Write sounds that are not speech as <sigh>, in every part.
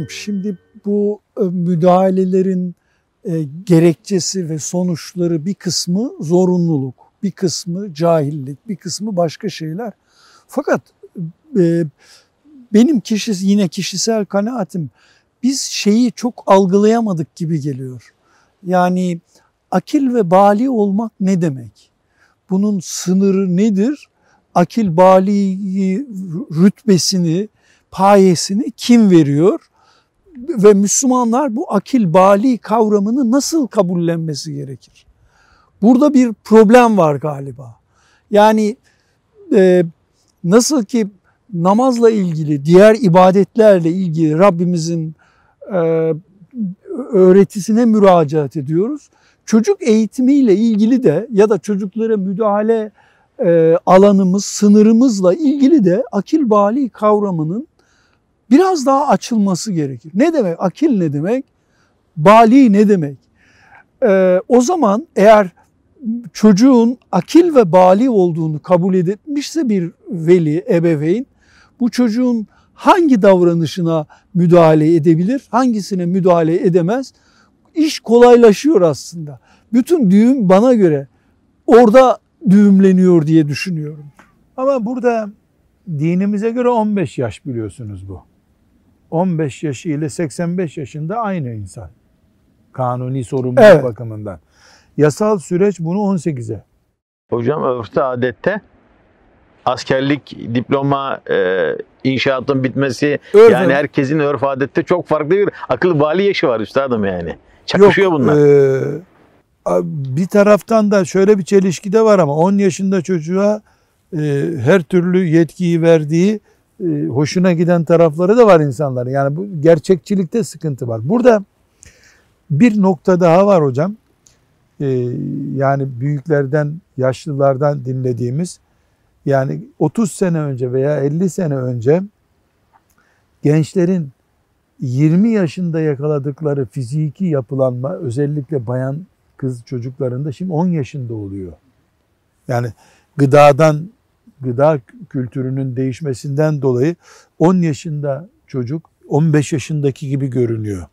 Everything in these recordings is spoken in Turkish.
Hocam şimdi bu e, müdahalelerin e, gerekçesi ve sonuçları bir kısmı zorunluluk, bir kısmı cahillik, bir kısmı başka şeyler. Fakat e, benim kişis yine kişisel kanaatim biz şeyi çok algılayamadık gibi geliyor. Yani akil ve bali olmak ne demek? Bunun sınırı nedir? Akil bali rütbesini, payesini kim veriyor? Ve Müslümanlar bu akil bali kavramını nasıl kabullenmesi gerekir? Burada bir problem var galiba. Yani e, nasıl ki namazla ilgili, diğer ibadetlerle ilgili Rabbimizin e, öğretisine müracaat ediyoruz. Çocuk eğitimiyle ilgili de ya da çocuklara müdahale e, alanımız, sınırımızla ilgili de akil bali kavramının biraz daha açılması gerekir. Ne demek? Akil ne demek? Bali ne demek? E, o zaman eğer çocuğun akil ve bali olduğunu kabul etmişse bir veli, ebeveyn, bu çocuğun hangi davranışına müdahale edebilir, hangisine müdahale edemez? İş kolaylaşıyor aslında. Bütün düğüm bana göre orada düğümleniyor diye düşünüyorum. Ama burada dinimize göre 15 yaş biliyorsunuz bu. 15 yaşı ile 85 yaşında aynı insan. Kanuni sorumluluk evet. bakımından. Yasal süreç bunu 18'e. Hocam örfte adette askerlik, diploma, e, inşaatın bitmesi Örf yani herkesin örf adette çok farklı bir akıl bali yaşı var üstadım yani. Çakışıyor Yok, bunlar. E, bir taraftan da şöyle bir çelişki de var ama 10 yaşında çocuğa e, her türlü yetkiyi verdiği hoşuna giden tarafları da var insanların. Yani bu gerçekçilikte sıkıntı var. Burada bir nokta daha var hocam. E, yani büyüklerden, yaşlılardan dinlediğimiz yani 30 sene önce veya 50 sene önce gençlerin 20 yaşında yakaladıkları fiziki yapılanma özellikle bayan kız çocuklarında şimdi 10 yaşında oluyor. Yani gıdadan gıda kültürünün değişmesinden dolayı 10 yaşında çocuk 15 yaşındaki gibi görünüyor.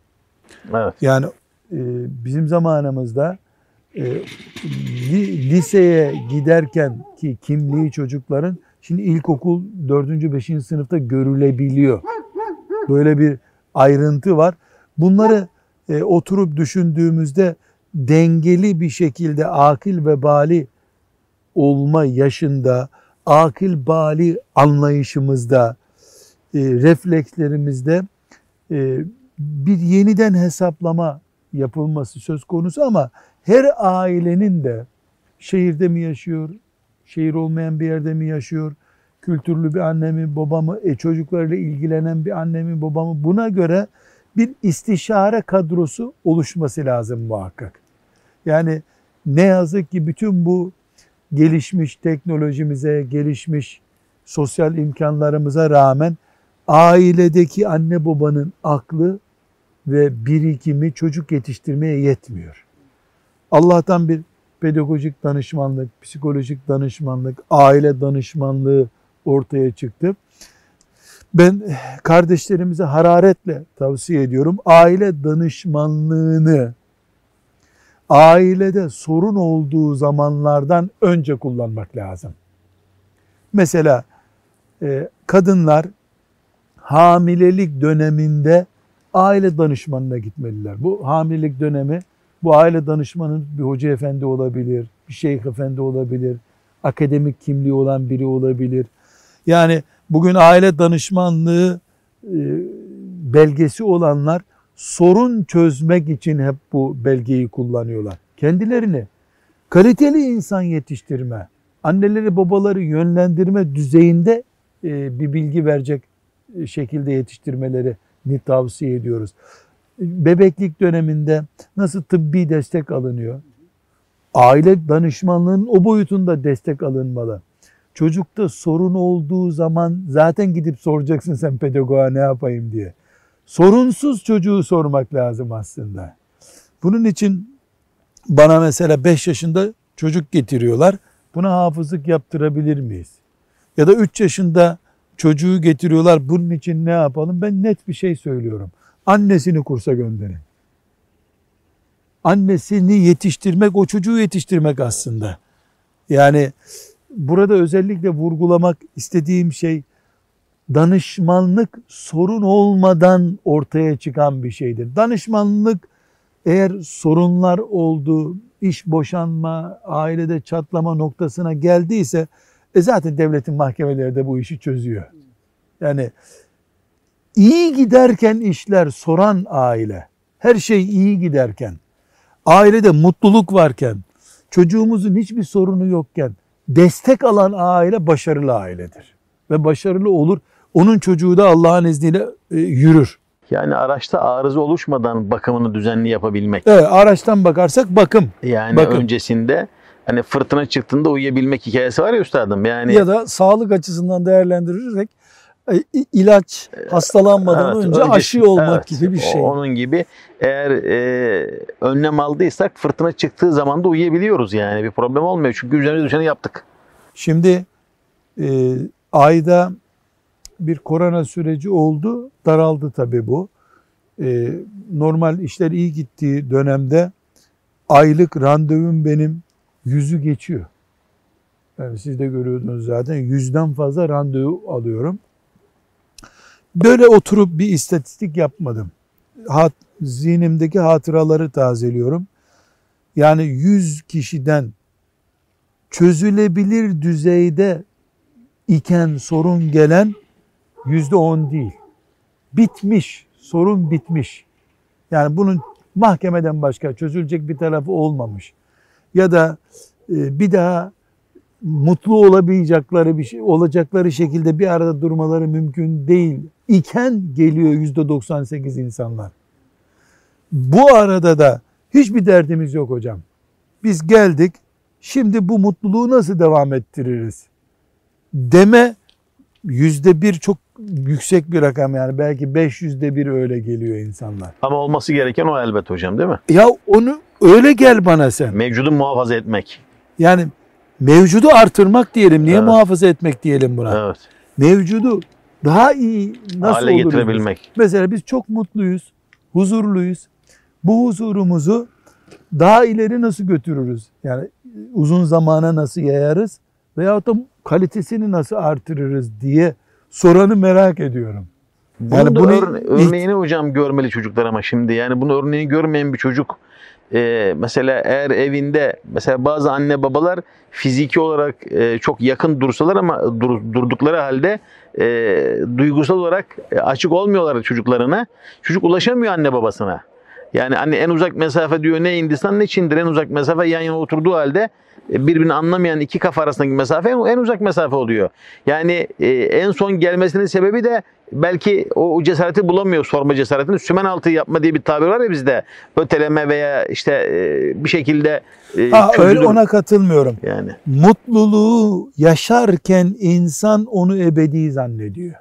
Evet. Yani e, bizim zamanımızda e, liseye giderken ki kimliği çocukların şimdi ilkokul 4. 5. sınıfta görülebiliyor. Böyle bir ayrıntı var. Bunları e, oturup düşündüğümüzde dengeli bir şekilde akil ve bali olma yaşında, akil bali anlayışımızda, e, reflekslerimizde e, bir yeniden hesaplama yapılması söz konusu ama her ailenin de şehirde mi yaşıyor, şehir olmayan bir yerde mi yaşıyor, kültürlü bir anne mi baba mı, e, çocuklarıyla ilgilenen bir anne mi baba mı buna göre bir istişare kadrosu oluşması lazım muhakkak. Yani ne yazık ki bütün bu gelişmiş teknolojimize, gelişmiş sosyal imkanlarımıza rağmen ailedeki anne babanın aklı ve birikimi çocuk yetiştirmeye yetmiyor. Allah'tan bir pedagojik danışmanlık, psikolojik danışmanlık, aile danışmanlığı ortaya çıktı. Ben kardeşlerimize hararetle tavsiye ediyorum. Aile danışmanlığını ailede sorun olduğu zamanlardan önce kullanmak lazım. Mesela e, kadınlar hamilelik döneminde aile danışmanına gitmeliler. Bu hamilelik dönemi bu aile danışmanı bir hoca efendi olabilir, bir şeyh efendi olabilir, akademik kimliği olan biri olabilir. Yani bugün aile danışmanlığı e, belgesi olanlar sorun çözmek için hep bu belgeyi kullanıyorlar. Kendilerini kaliteli insan yetiştirme, anneleri babaları yönlendirme düzeyinde e, bir bilgi verecek e, şekilde yetiştirmeleri tavsiye ediyoruz. Bebeklik döneminde nasıl tıbbi destek alınıyor? Aile danışmanlığının o boyutunda destek alınmalı. Çocukta sorun olduğu zaman zaten gidip soracaksın sen pedagoğa ne yapayım diye. Sorunsuz çocuğu sormak lazım aslında. Bunun için bana mesela 5 yaşında çocuk getiriyorlar. Buna hafızlık yaptırabilir miyiz? Ya da 3 yaşında çocuğu getiriyorlar. Bunun için ne yapalım? Ben net bir şey söylüyorum. Annesini kursa gönderin. Annesini yetiştirmek o çocuğu yetiştirmek aslında. Yani burada özellikle vurgulamak istediğim şey danışmanlık sorun olmadan ortaya çıkan bir şeydir. Danışmanlık eğer sorunlar oldu, iş boşanma, ailede çatlama noktasına geldiyse e zaten devletin mahkemeleri de bu işi çözüyor. Yani iyi giderken işler soran aile, her şey iyi giderken, ailede mutluluk varken, çocuğumuzun hiçbir sorunu yokken destek alan aile başarılı ailedir. Ve başarılı olur. Onun çocuğu da Allah'ın izniyle e, yürür. Yani araçta arıza oluşmadan bakımını düzenli yapabilmek. Evet, araçtan bakarsak bakım. Yani Bakın. öncesinde hani fırtına çıktığında uyuyabilmek hikayesi var ya üstadım. Yani Ya da sağlık açısından değerlendirirsek e, ilaç hastalanmadan Evet, önce öncesi- aşı olmak evet, gibi bir şey. Onun gibi eğer e, önlem aldıysak fırtına çıktığı zaman da uyuyabiliyoruz yani bir problem olmuyor. Çünkü üzerine düşeni yaptık. Şimdi e, ayda bir korona süreci oldu. Daraldı tabii bu. E, normal işler iyi gittiği dönemde aylık randevum benim yüzü geçiyor. Yani siz de görüyordunuz zaten yüzden fazla randevu alıyorum. Böyle oturup bir istatistik yapmadım. Hat, zihnimdeki hatıraları tazeliyorum. Yani 100 kişiden çözülebilir düzeyde iken sorun gelen yüzde on değil. Bitmiş, sorun bitmiş. Yani bunun mahkemeden başka çözülecek bir tarafı olmamış. Ya da e, bir daha mutlu olabilecekleri bir şey olacakları şekilde bir arada durmaları mümkün değil iken geliyor yüzde 98 insanlar. Bu arada da hiçbir derdimiz yok hocam. Biz geldik. Şimdi bu mutluluğu nasıl devam ettiririz? Deme yüzde bir çok yüksek bir rakam yani belki 500'de bir öyle geliyor insanlar. Ama olması gereken o elbet hocam değil mi? Ya onu öyle gel bana sen. Mevcudu muhafaza etmek. Yani mevcudu artırmak diyelim. Niye Evet. muhafaza etmek diyelim buna? Evet. Mevcudu daha iyi nasıl Hale oluruz biz? getirebilmek. Mesela biz çok mutluyuz, huzurluyuz. Bu huzurumuzu daha ileri nasıl götürürüz? Yani uzun zamana nasıl yayarız? Veyahut da kalitesini nasıl artırırız diye soranı merak ediyorum. Bunun Yani bunu ör- örneğini hocam görmeli çocuklar ama şimdi yani bunu örneğini görmeyen bir çocuk e, mesela eğer evinde mesela bazı anne babalar fiziki olarak e, çok yakın dursalar ama dur- durdukları halde e, duygusal olarak e, açık olmuyorlar çocuklarına. Çocuk ulaşamıyor anne babasına. Yani hani en uzak mesafe diyor ne Hindistan ne Çin'dir en uzak mesafe yan yana oturduğu halde e, birbirini anlamayan iki kafa arasındaki mesafe en, uzak mesafe oluyor. Yani e, en son gelmesinin sebebi de belki o, o cesareti bulamıyor sorma cesaretini. Sümen altı yapma diye bir tabir var ya bizde. Öteleme veya işte e, bir şekilde e, Ha, öyle çözülür. ona katılmıyorum. yani. Mutluluğu yaşarken insan onu ebedi zannediyor.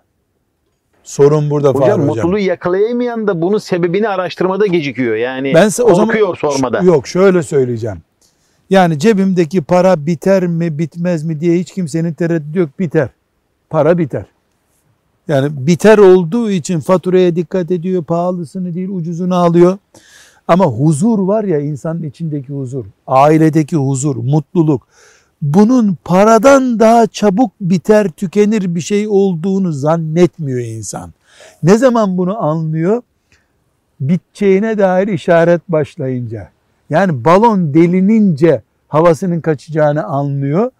Sorun burada Hocam, Fahri hocam. mutluluğu yakalayamayan da bunun sebebini araştırmada gecikiyor. Yani Ben size o zaman sormada. Yok şöyle söyleyeceğim. Yani cebimdeki para biter mi bitmez mi diye hiç kimsenin tereddütü yok biter. Para biter. Yani biter olduğu için faturaya dikkat ediyor. Pahalısını değil ucuzunu alıyor. Ama huzur var ya insanın içindeki huzur. Ailedeki huzur, mutluluk. Bunun paradan daha çabuk biter, tükenir bir şey olduğunu zannetmiyor insan. Ne zaman bunu anlıyor? biteceğine dair işaret başlayınca. Yani balon delinince havasının kaçacağını anlıyor.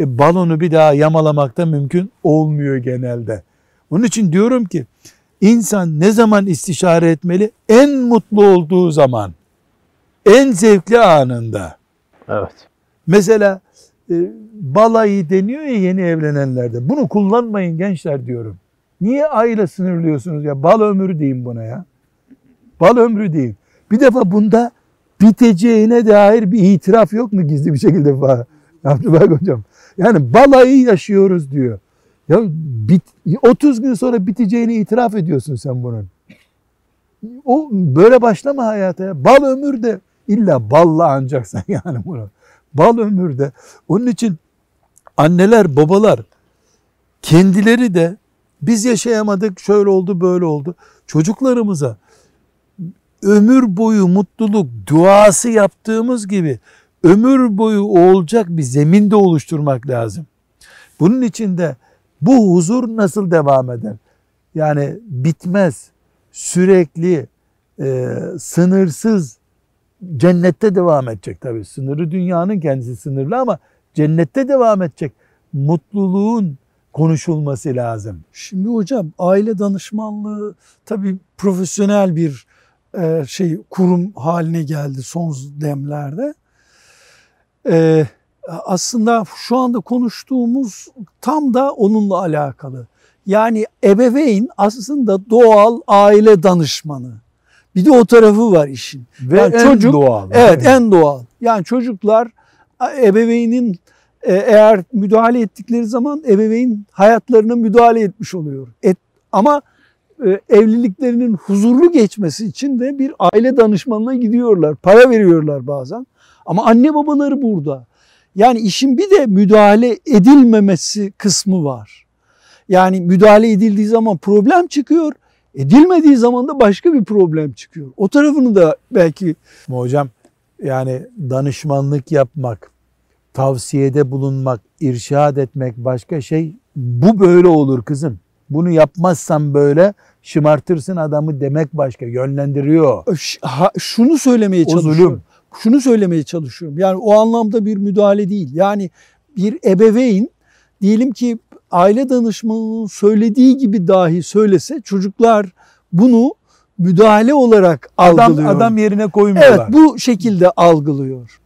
E, balonu bir daha yamalamak da mümkün olmuyor genelde. Onun için diyorum ki insan ne zaman istişare etmeli? En mutlu olduğu zaman. En zevkli anında. Evet. Mesela balayı deniyor ya yeni evlenenlerde. Bunu kullanmayın gençler diyorum. Niye ayla sınırlıyorsunuz ya? Bal ömrü deyin buna ya. Bal ömrü değil. Bir defa bunda biteceğine dair bir itiraf yok mu gizli bir şekilde falan? Abdülbak hocam. Yani balayı yaşıyoruz diyor. Ya bit, 30 gün sonra biteceğini itiraf ediyorsun sen bunun. O böyle başlama hayata ya. Bal ömürde illa balla ancak sen yani bunu. Bal ömürde. Onun için anneler, babalar kendileri de biz yaşayamadık, şöyle oldu, böyle oldu. Çocuklarımıza ömür boyu mutluluk duası yaptığımız gibi ömür boyu olacak bir zemin de oluşturmak lazım. Bunun için de bu huzur nasıl devam eder? Yani bitmez, sürekli, e, sınırsız cennette devam edecek tabii. Sınırı dünyanın kendisi sınırlı ama cennette devam edecek. Mutluluğun konuşulması lazım. Şimdi hocam aile danışmanlığı tabii profesyonel bir e, şey kurum haline geldi son demlerde. E, aslında şu anda konuştuğumuz tam da onunla alakalı. Yani ebeveyn aslında doğal aile danışmanı. Bir de o tarafı var işin. Ve yani en çocuk, doğal. Evet en doğal. Yani çocuklar ebeveynin e, eğer müdahale ettikleri zaman ebeveyn hayatlarına müdahale etmiş oluyor. Et, ama e, evliliklerinin huzurlu geçmesi için de bir aile danışmanına gidiyorlar. Para veriyorlar bazen. Ama anne babaları burada. Yani işin bir de müdahale edilmemesi kısmı var. Yani müdahale edildiği zaman problem çıkıyor. Edilmediği zaman da başka bir problem çıkıyor. O tarafını da belki... Hocam yani danışmanlık yapmak, tavsiyede bulunmak, irşad etmek başka şey. Bu böyle olur kızım. Bunu yapmazsan böyle şımartırsın adamı demek başka. Yönlendiriyor. Ha, şunu söylemeye çalışıyorum. Şunu söylemeye çalışıyorum. Yani o anlamda bir müdahale değil. Yani bir ebeveyn diyelim ki aile danışmanının söylediği gibi dahi söylese çocuklar bunu müdahale olarak adam, algılıyor. Adam yerine koymuyorlar. Evet bu şekilde algılıyor.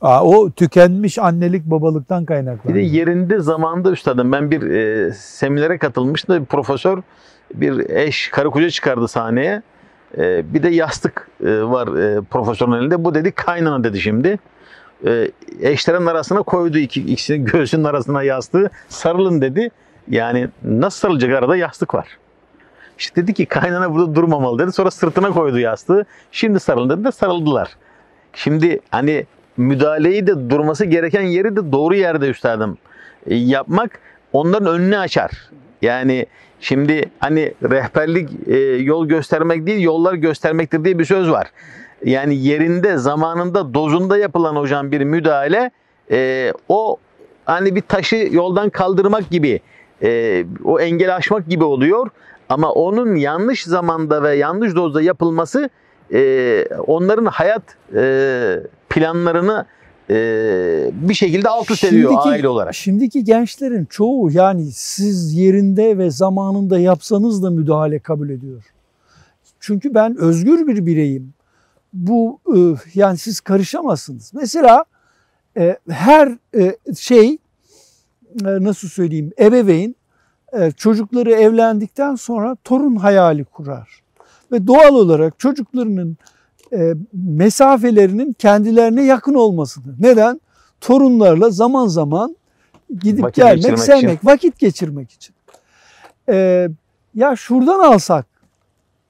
Aa, o tükenmiş annelik babalıktan kaynaklanıyor. Bir de yerinde zamanda üstadım ben bir e, seminere katılmıştım. Bir profesör bir eş karı koca çıkardı sahneye. E, bir de yastık e, var e, profesörün elinde. Bu dedi kaynana dedi şimdi. E, eşlerin arasına koydu iki, ikisini göğsünün arasına yastığı. Sarılın dedi. Yani nasıl sarılacak arada yastık var. İşte dedi ki kaynana burada durmamalı dedi. Sonra sırtına koydu yastığı. Şimdi sarılın dedi de sarıldılar. Şimdi hani müdahaleyi de durması gereken yeri de doğru yerde üstadım e, yapmak onların önünü açar. Yani şimdi hani rehberlik e, yol göstermek değil yollar göstermektir diye bir söz var. Yani yerinde, zamanında, dozunda yapılan hocam bir müdahale e, o hani bir taşı yoldan kaldırmak gibi e, o engel aşmak gibi oluyor. Ama onun yanlış zamanda ve yanlış dozda yapılması e, onların hayat e, planlarını e, bir şekilde alt üst ediyor şimdiki, aile olarak. Şimdiki gençlerin çoğu yani siz yerinde ve zamanında yapsanız da müdahale kabul ediyor. Çünkü ben özgür bir bireyim. Bu e, yani siz karışamazsınız. Mesela e, her e, şey nasıl söyleyeyim ebeveyn çocukları evlendikten sonra torun hayali kurar. Ve doğal olarak çocuklarının e, mesafelerinin kendilerine yakın olmasını. Neden? Torunlarla zaman zaman gidip vakit gelmek, sevmek, için. vakit geçirmek için. E, ya şuradan alsak,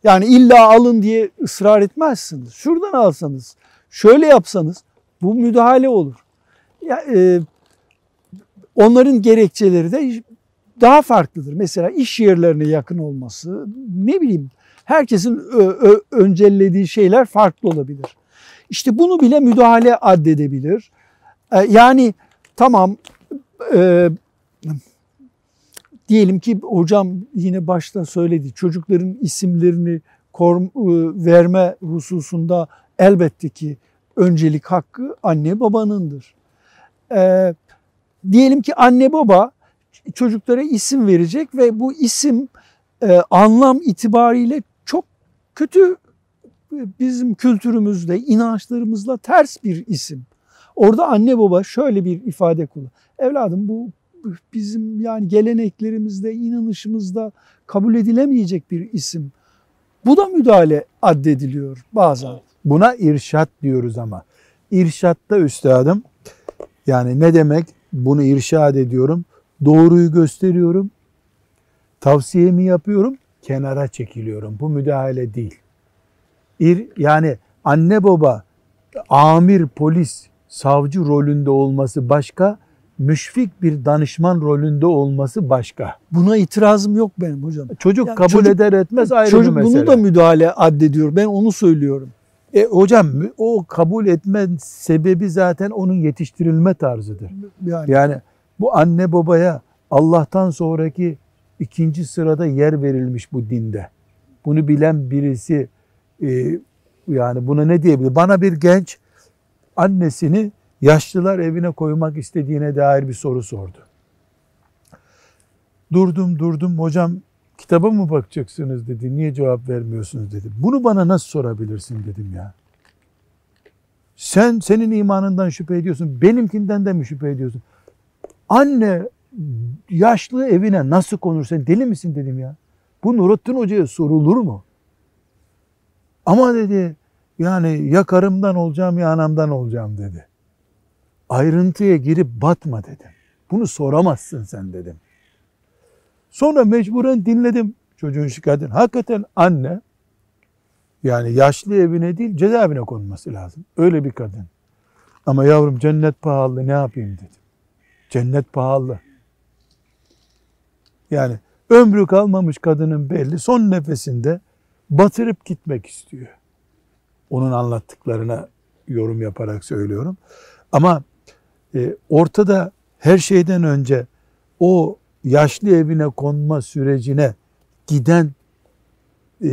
yani illa alın diye ısrar etmezsiniz. Şuradan alsanız, şöyle yapsanız bu müdahale olur. Ya, e, onların gerekçeleri de daha farklıdır. Mesela iş yerlerine yakın olması, ne bileyim herkesin öncellediği şeyler farklı olabilir. İşte bunu bile müdahale addedebilir. E, yani tamam e, diyelim ki hocam yine başta söyledi çocukların isimlerini korm, e, verme hususunda elbette ki öncelik hakkı anne babanındır. E, diyelim ki anne baba çocuklara isim verecek ve bu isim e, anlam itibariyle kötü bizim kültürümüzde, inançlarımızla ters bir isim. Orada anne baba şöyle bir ifade kullanıyor. Evladım bu bizim yani geleneklerimizde, inanışımızda kabul edilemeyecek bir isim. Bu da müdahale addediliyor bazen. Buna irşat diyoruz ama. İrşatta üstadım yani ne demek? Bunu irşad ediyorum. Doğruyu gösteriyorum. Tavsiyemi yapıyorum kenara çekiliyorum. Bu müdahale değil. İr, yani anne baba, amir, polis, savcı rolünde olması başka, müşfik bir danışman rolünde olması başka. Buna itirazım yok benim hocam. Çocuk Yani kabul çocuk- eder etmez ayrı Çocuk bir mesele. bunu da müdahale addediyor. Ben onu söylüyorum. E, hocam o kabul etme sebebi zaten onun yetiştirilme tarzıdır. Yani Yani bu anne babaya Allah'tan sonraki ikinci sırada yer verilmiş bu dinde. Bunu bilen birisi e, yani buna ne diyebilir? Bana bir genç annesini yaşlılar evine koymak istediğine dair bir soru sordu. Durdum durdum hocam kitaba mı bakacaksınız dedi. Niye cevap vermiyorsunuz dedi. Bunu bana nasıl sorabilirsin dedim ya. Sen senin imanından şüphe ediyorsun. Benimkinden de mi şüphe ediyorsun? Anne yaşlı evine nasıl konur sen deli misin dedim ya. Bu Nurattin Hoca'ya sorulur mu? Ama dedi yani ya karımdan olacağım ya anamdan olacağım dedi. Ayrıntıya girip batma dedim. Bunu soramazsın sen dedim. Sonra mecburen dinledim çocuğun şikayetini. Hakikaten anne yani yaşlı evine değil cezaevine konması lazım. Öyle bir kadın. Ama yavrum cennet pahalı ne yapayım dedim. Cennet pahalı. Yani ömrü kalmamış kadının belli son nefesinde batırıp gitmek istiyor. Onun anlattıklarına yorum yaparak söylüyorum. Ama e, ortada her şeyden önce o yaşlı evine konma sürecine giden e,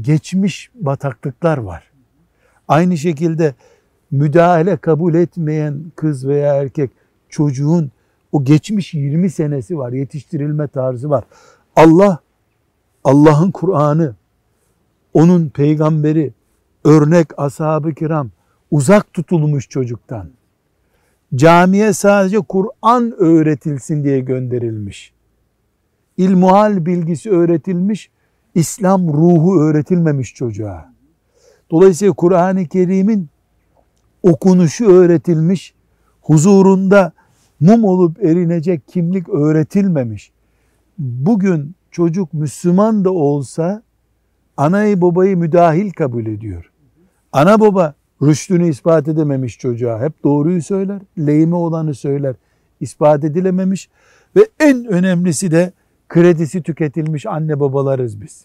geçmiş bataklıklar var. Aynı şekilde müdahale kabul etmeyen kız veya erkek çocuğun o geçmiş 20 senesi var, yetiştirilme tarzı var. Allah, Allah'ın Kur'an'ı, onun peygamberi, örnek ashab-ı kiram uzak tutulmuş çocuktan. Camiye sadece Kur'an öğretilsin diye gönderilmiş. İlmuhal bilgisi öğretilmiş, İslam ruhu öğretilmemiş çocuğa. Dolayısıyla Kur'an-ı Kerim'in okunuşu öğretilmiş, huzurunda mum olup erinecek kimlik öğretilmemiş. Bugün çocuk Müslüman da olsa anayı babayı müdahil kabul ediyor. Ana baba rüştünü ispat edememiş çocuğa. Hep doğruyu söyler, lehime olanı söyler. ispat edilememiş ve en önemlisi de kredisi tüketilmiş anne babalarız biz.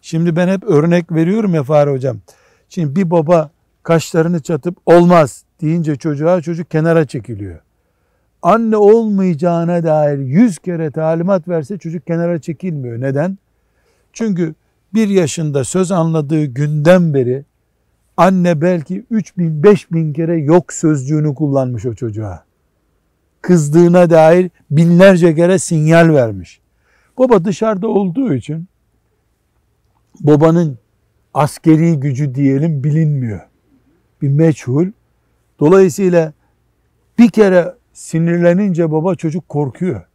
Şimdi ben hep örnek veriyorum ya Hocam. Şimdi bir baba kaşlarını çatıp olmaz deyince çocuğa çocuk kenara çekiliyor. Anne olmayacağına dair yüz kere talimat verse çocuk kenara çekilmiyor. Neden? Çünkü bir yaşında söz anladığı günden beri anne belki 3 bin 5 bin kere yok sözcüğünü kullanmış o çocuğa. Kızdığına dair binlerce kere sinyal vermiş. Baba dışarıda olduğu için babanın askeri gücü diyelim bilinmiyor. Bir meçhul. Dolayısıyla bir kere sinirlenince baba çocuk korkuyor.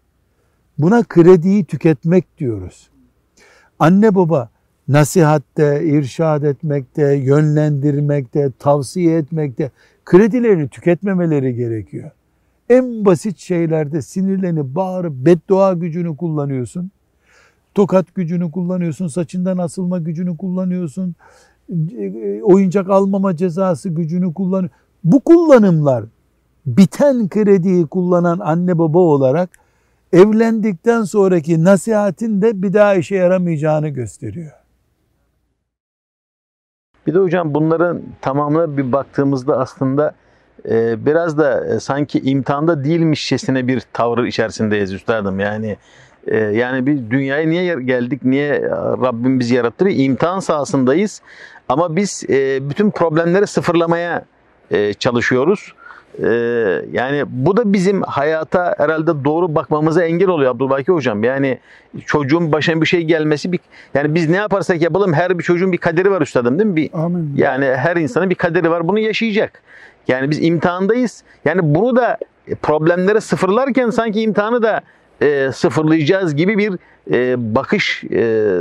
Buna krediyi tüketmek diyoruz. Anne baba nasihatte, irşad etmekte, yönlendirmekte, tavsiye etmekte kredilerini tüketmemeleri gerekiyor. En basit şeylerde sinirlenip bağırıp beddua gücünü kullanıyorsun. Tokat gücünü kullanıyorsun, saçından asılma gücünü kullanıyorsun. Oyuncak almama cezası gücünü kullanıyorsun. Bu kullanımlar biten krediyi kullanan anne baba olarak evlendikten sonraki nasihatin de bir daha işe yaramayacağını gösteriyor. Bir de hocam bunların tamamına bir baktığımızda aslında e, biraz da e, sanki imtihanda değilmişçesine bir tavır içerisindeyiz üstadım. Yani e, yani bir dünyaya niye geldik, niye Rabbim bizi yarattı? Bir imtihan sahasındayız. Ama biz e, bütün problemleri sıfırlamaya e, çalışıyoruz. Ee, yani bu da bizim hayata herhalde doğru bakmamıza engel oluyor Abdülbaki hocam. Yani çocuğun başına bir şey gelmesi bir yani biz ne yaparsak yapalım her bir çocuğun bir kaderi var üstadım değil mi? Bir, Amin. Yani her insanın bir kaderi var. Bunu yaşayacak. Yani biz imtihandayız. Yani bunu da problemleri sıfırlarken sanki imtihanı da e, sıfırlayacağız gibi bir e, bakış e,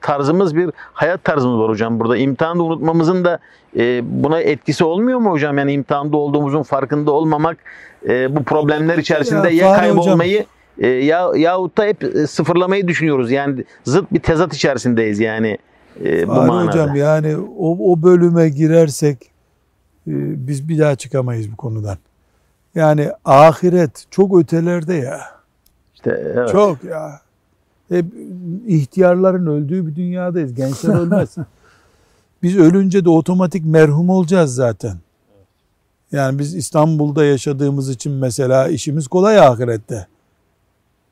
tarzımız, bir hayat tarzımız var hocam burada. İmtihanı unutmamızın da e, buna etkisi olmuyor mu hocam? Yani imtihanda olduğumuzun farkında olmamak e, bu problemler içerisinde ya, Ya kaybolmayı e, ya yahut da hep e, sıfırlamayı düşünüyoruz. Yani zıt bir tezat içerisindeyiz yani e, bu Fahri manada. hocam yani o, o bölüme girersek e, biz bir daha çıkamayız bu konudan. Yani ahiret çok ötelerde ya. İşte evet. Çok ya. Hep ihtiyarların öldüğü bir dünyadayız. Gençler ölmez. <laughs> Biz ölünce de otomatik merhum olacağız zaten. Yani biz İstanbul'da yaşadığımız için mesela işimiz kolay ahirette.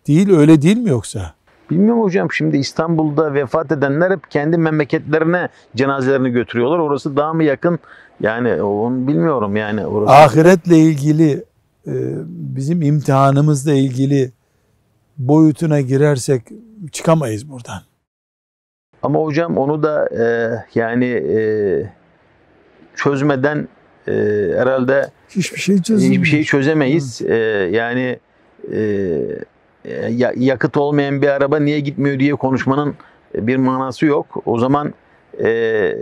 Değil öyle değil mi yoksa? Bilmiyorum hocam şimdi İstanbul'da vefat edenler hep kendi memleketlerine cenazelerini götürüyorlar. Orası daha mı yakın? Yani onu bilmiyorum yani. Orası... Ahiretle ilgili e, bizim imtihanımızla ilgili boyutuna girersek çıkamayız buradan. Ama hocam onu da e, yani e, çözmeden e, herhalde Hiçbir şey çözülmüyor. hiçbir şeyi çözemeyiz. E, yani e, ya- yakıt olmayan bir araba niye gitmiyor diye konuşmanın bir manası yok. O zaman e,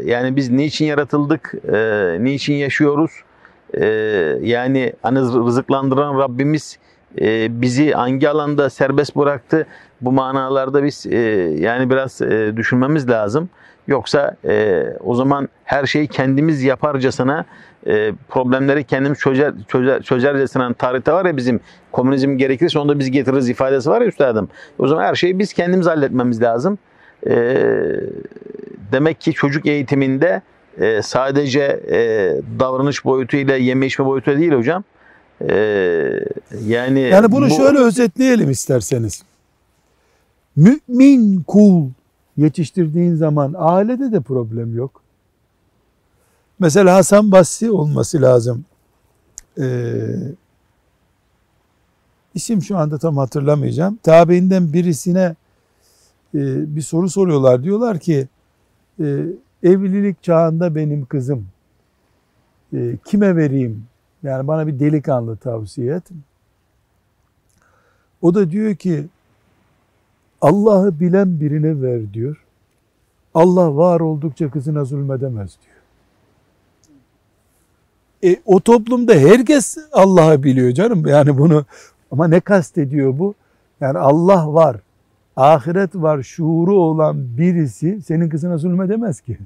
yani biz niçin yaratıldık, e, niçin yaşıyoruz? E, yani hani rızıklandıran Rabbimiz e, bizi hangi alanda serbest bıraktı? Bu manalarda biz e, yani biraz e, düşünmemiz lazım. Yoksa e, o zaman her şeyi kendimiz yaparcasına e, problemleri kendimiz çözer, çözer, çözercesine tarihte var ya bizim komünizm gerekirse onu da biz getiririz ifadesi var ya üstadım. O zaman her şeyi biz kendimiz halletmemiz lazım. E, demek ki çocuk eğitiminde e, sadece e, davranış boyutuyla yeme içme boyutu değil hocam. E, yani Yani bunu bu- şöyle özetleyelim isterseniz. Mümin kul yetiştirdiğin zaman ailede de problem yok. Mesela Hasan Basri olması lazım. Ee, isim şu anda tam hatırlamayacağım. Tabiinden birisine e, bir soru soruyorlar. Diyorlar ki e, evlilik çağında benim kızım e, kime vereyim? Yani bana bir delikanlı tavsiye et. O da diyor ki Allah'ı bilen birine ver diyor. Allah var oldukça kızına zulmedemez diyor. E, o toplumda herkes Allah'ı biliyor canım. Yani bunu ama ne kastediyor bu? Yani Allah var, ahiret var, şuuru olan birisi senin kızına zulmedemez ki.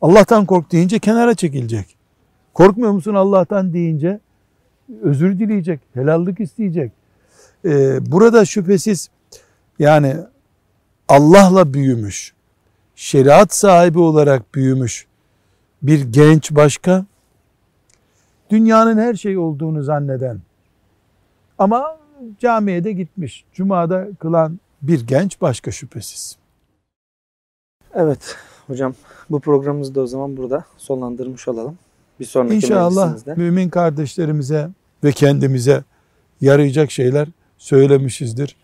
Allah'tan kork deyince kenara çekilecek. Korkmuyor musun Allah'tan deyince özür dileyecek, helallik isteyecek. Ee, burada şüphesiz yani Allah'la büyümüş, şeriat sahibi olarak büyümüş bir genç başka, dünyanın her şey olduğunu zanneden ama camiye de gitmiş, cumada kılan bir genç başka şüphesiz. Evet hocam bu programımızı da o zaman burada sonlandırmış olalım. Bir sonraki İnşallah mümin kardeşlerimize ve kendimize yarayacak şeyler söylemişizdir.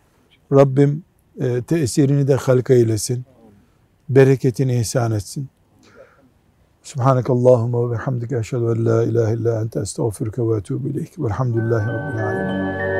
Rabbim e, tesirini de halka eylesin. Bereketini ihsan etsin. Subhanakallahumma ve bihamdike eşhedü en la ilahe illa ente estağfiruke ve etûbü ileyk. Velhamdülillahi Rabbil alemin.